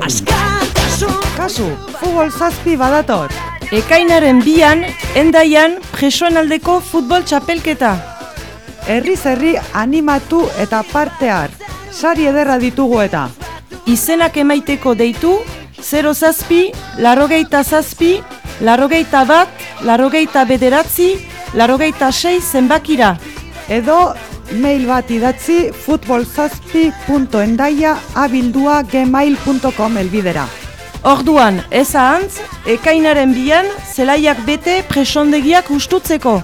Kasu, futbol zazpi badator. Ekainaren bian, endaian, presoen aldeko futbol txapelketa. Herri animatu eta parte har. Sari ederra ditugu eta. Izenak emaiteko deitu, 0 zazpi, larogeita zazpi, larogeita bat, larogeita bederatzi, larogeita sei zenbakira. Edo mail bat idatzi futbolzazpi.endaia abildua gmail.com elbidera. Orduan, ez ahantz, ekainaren bian, zelaiak bete presondegiak ustutzeko.